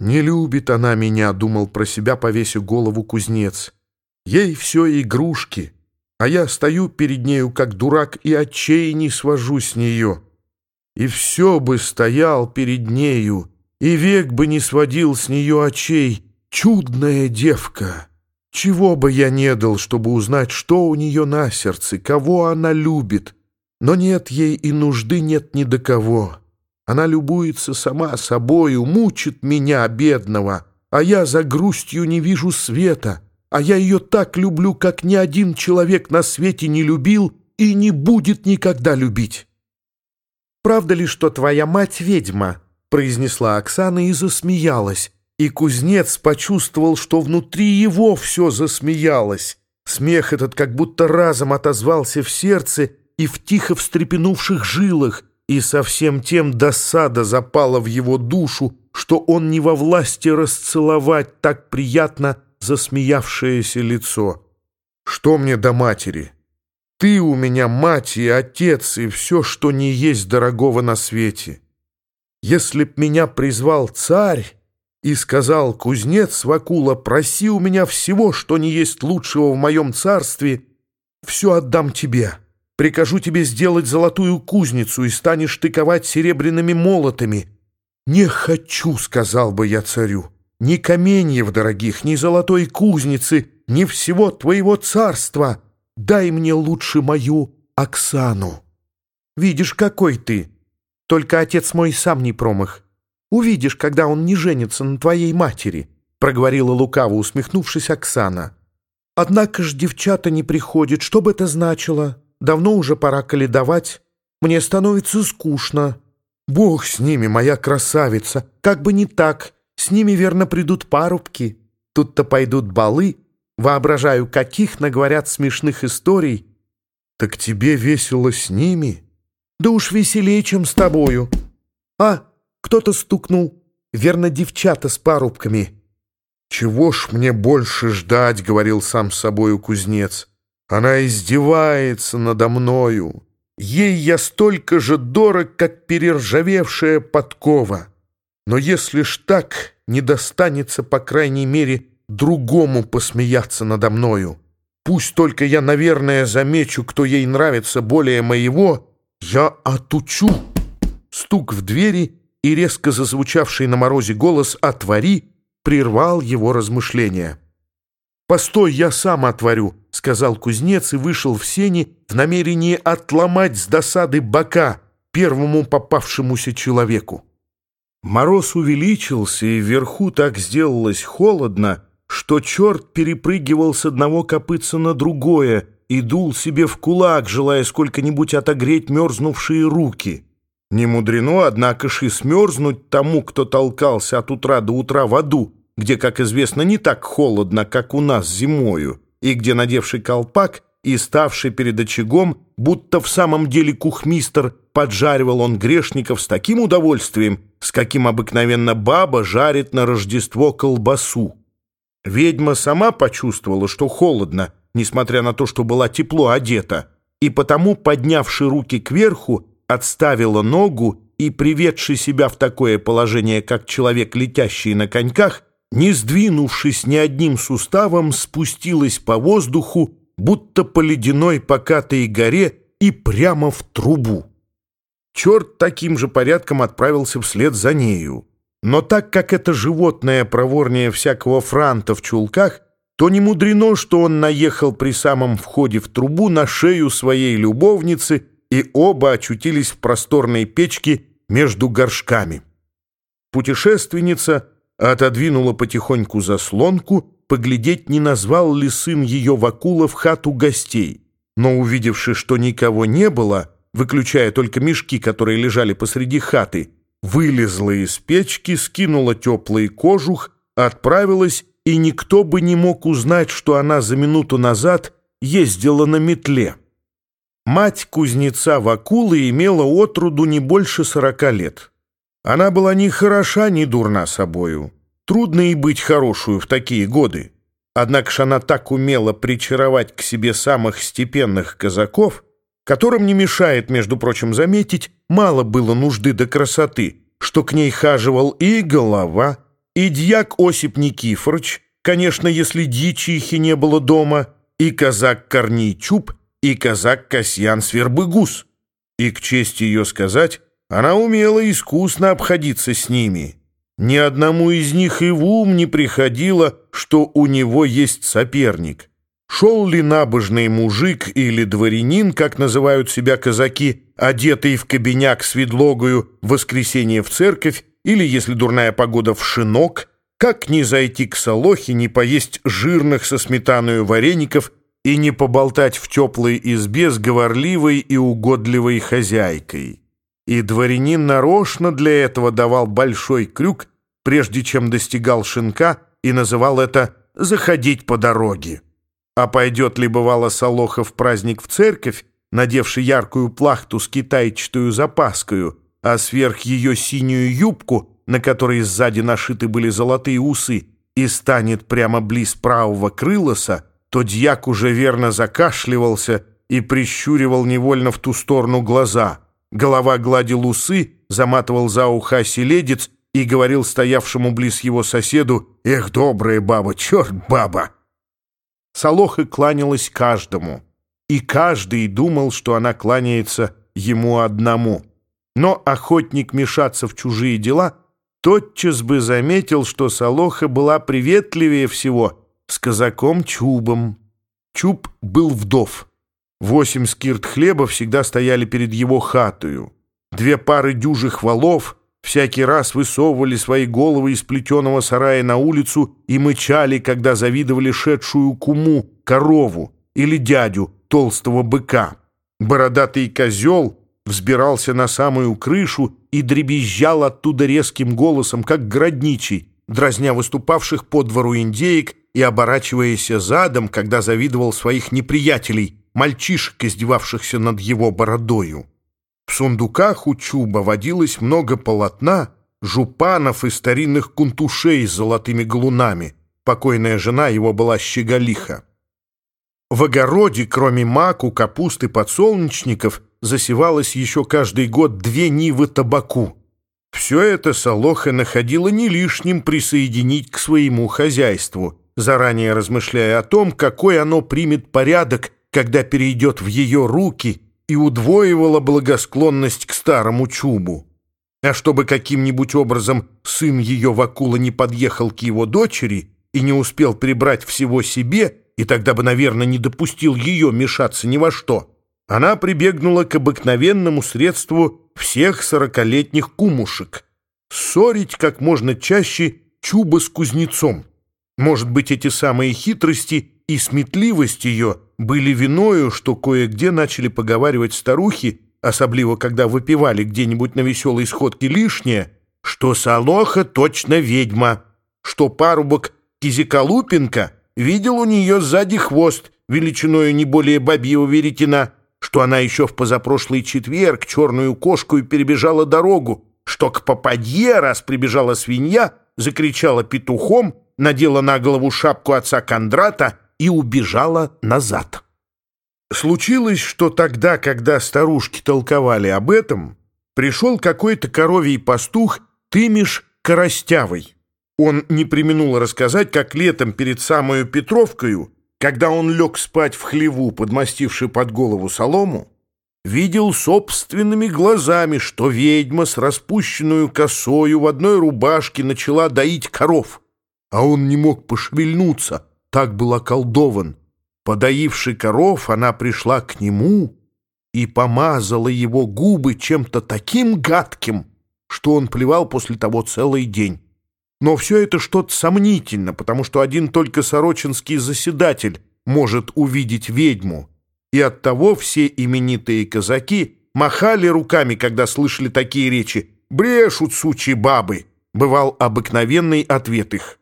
«Не любит она меня», — думал про себя, повесив голову кузнец. «Ей все игрушки, а я стою перед нею, как дурак, и очей не свожу с нее. И все бы стоял перед нею, и век бы не сводил с нее очей. Чудная девка! Чего бы я не дал, чтобы узнать, что у нее на сердце, кого она любит. Но нет ей и нужды нет ни до кого». Она любуется сама собою, мучит меня, бедного, а я за грустью не вижу света, а я ее так люблю, как ни один человек на свете не любил и не будет никогда любить. «Правда ли, что твоя мать ведьма?» — произнесла Оксана и засмеялась, и кузнец почувствовал, что внутри его все засмеялось. Смех этот как будто разом отозвался в сердце и в тихо встрепенувших жилах, и совсем тем досада запала в его душу, что он не во власти расцеловать так приятно засмеявшееся лицо. «Что мне до матери? Ты у меня мать и отец, и все, что не есть дорогого на свете. Если б меня призвал царь и сказал, кузнец Вакула, проси у меня всего, что не есть лучшего в моем царстве, все отдам тебе». Прикажу тебе сделать золотую кузницу, и станешь тыковать серебряными молотами. Не хочу, сказал бы я царю, ни каменьев дорогих, ни золотой кузницы, ни всего твоего царства. Дай мне лучше мою Оксану. Видишь, какой ты. Только отец мой сам не промах. Увидишь, когда он не женится на твоей матери, проговорила лукаво, усмехнувшись Оксана. Однако ж девчата не приходят, что бы это значило? Давно уже пора каледовать. Мне становится скучно. Бог с ними, моя красавица. Как бы не так. С ними, верно, придут парубки. Тут-то пойдут балы. Воображаю, каких наговорят смешных историй. Так тебе весело с ними? Да уж веселее, чем с тобою. А, кто-то стукнул. Верно, девчата с парубками. «Чего ж мне больше ждать?» — говорил сам с собою кузнец. Она издевается надо мною. Ей я столько же дорог, как перержавевшая подкова. Но если ж так, не достанется, по крайней мере, другому посмеяться надо мною. Пусть только я, наверное, замечу, кто ей нравится более моего, я отучу. Стук в двери и резко зазвучавший на морозе голос «Отвори» прервал его размышления. «Постой, я сам отворю», — сказал кузнец и вышел в сени в намерении отломать с досады бока первому попавшемуся человеку. Мороз увеличился, и вверху так сделалось холодно, что черт перепрыгивал с одного копытца на другое и дул себе в кулак, желая сколько-нибудь отогреть мерзнувшие руки. Не мудрено, однако ж и смерзнуть тому, кто толкался от утра до утра в аду, где, как известно, не так холодно, как у нас зимою, и где, надевший колпак и ставший перед очагом, будто в самом деле кухмистер, поджаривал он грешников с таким удовольствием, с каким обыкновенно баба жарит на Рождество колбасу. Ведьма сама почувствовала, что холодно, несмотря на то, что была тепло одета, и потому, поднявши руки кверху, отставила ногу и, приведши себя в такое положение, как человек, летящий на коньках, не сдвинувшись ни одним суставом, спустилась по воздуху, будто по ледяной покатой горе и прямо в трубу. Черт таким же порядком отправился вслед за нею. Но так как это животное проворнее всякого франта в чулках, то не мудрено, что он наехал при самом входе в трубу на шею своей любовницы, и оба очутились в просторной печке между горшками. Путешественница — отодвинула потихоньку заслонку, поглядеть, не назвал ли сын ее Вакула в хату гостей. Но, увидевши, что никого не было, выключая только мешки, которые лежали посреди хаты, вылезла из печки, скинула теплый кожух, отправилась, и никто бы не мог узнать, что она за минуту назад ездила на метле. Мать кузнеца Вакулы имела отруду не больше сорока лет. Она была ни хороша, ни дурна собою. Трудно и быть хорошую в такие годы. Однако ж она так умела причаровать к себе самых степенных казаков, которым не мешает, между прочим, заметить, мало было нужды до красоты, что к ней хаживал и голова, и дьяк Осип Никифорович, конечно, если дичихи не было дома, и казак Корней Чуб, и казак Касьян Свербыгус. И, к чести ее сказать, она умела искусно обходиться с ними. Ни одному из них и в ум не приходило, что у него есть соперник. Шел ли набожный мужик или дворянин, как называют себя казаки, одетый в кабиняк с ведлогою в воскресенье в церковь, или, если дурная погода, в шинок, как не зайти к Солохе, не поесть жирных со сметаною вареников и не поболтать в теплой избе с говорливой и угодливой хозяйкой. И дворянин нарочно для этого давал большой крюк, прежде чем достигал шинка, и называл это «заходить по дороге». А пойдет ли, бывало, Солоха в праздник в церковь, надевший яркую плахту с китайчатую запаскою, а сверх ее синюю юбку, на которой сзади нашиты были золотые усы, и станет прямо близ правого крылоса, то дьяк уже верно закашливался и прищуривал невольно в ту сторону глаза. Голова гладил усы, заматывал за ухо селедец и говорил стоявшему близ его соседу «Эх, добрая баба, черт баба!» Солоха кланялась каждому, и каждый думал, что она кланяется ему одному. Но охотник мешаться в чужие дела тотчас бы заметил, что Солоха была приветливее всего с казаком Чубом. Чуб был вдов. Восемь скирт хлеба всегда стояли перед его хатою. Две пары дюжих валов всякий раз высовывали свои головы из плетеного сарая на улицу и мычали, когда завидовали шедшую куму, корову или дядю, толстого быка. Бородатый козел взбирался на самую крышу и дребезжал оттуда резким голосом, как градничий, дразня выступавших по двору индеек и оборачиваясь задом, когда завидовал своих неприятелей, мальчишек, издевавшихся над его бородою. В сундуках у Чуба водилось много полотна, жупанов и старинных кунтушей с золотыми галунами. Покойная жена его была щеголиха. В огороде, кроме маку, капусты, подсолнечников, засевалось еще каждый год две нивы табаку. Все это Солоха находила не лишним присоединить к своему хозяйству, заранее размышляя о том, какой оно примет порядок, когда перейдет в ее руки, и удвоивала благосклонность к старому чубу. А чтобы каким-нибудь образом сын ее Вакула не подъехал к его дочери и не успел прибрать всего себе, и тогда бы, наверное, не допустил ее мешаться ни во что, она прибегнула к обыкновенному средству всех сорокалетних кумушек — ссорить как можно чаще чуба с кузнецом. Может быть, эти самые хитрости и сметливость ее были виною, что кое-где начали поговаривать старухи, особливо когда выпивали где-нибудь на веселой сходке лишнее, что Солоха точно ведьма, что парубок Кизиколупенко видел у нее сзади хвост, величиною не более бабьего веретена, что она еще в позапрошлый четверг черную кошку и перебежала дорогу, что к попадье, раз прибежала свинья, закричала петухом, надела на голову шапку отца Кондрата и убежала назад. Случилось, что тогда, когда старушки толковали об этом, пришел какой-то коровий пастух Тымиш Коростявый. Он не применул рассказать, как летом перед самою Петровкою, когда он лег спать в хлеву, подмастивший под голову солому, видел собственными глазами, что ведьма с распущенную косою в одной рубашке начала доить коров, а он не мог пошевельнуться — так был околдован. Подоивший коров, она пришла к нему и помазала его губы чем-то таким гадким, что он плевал после того целый день. Но все это что-то сомнительно, потому что один только сорочинский заседатель может увидеть ведьму. И оттого все именитые казаки махали руками, когда слышали такие речи. «Брешут, сучьи бабы!» — бывал обыкновенный ответ их.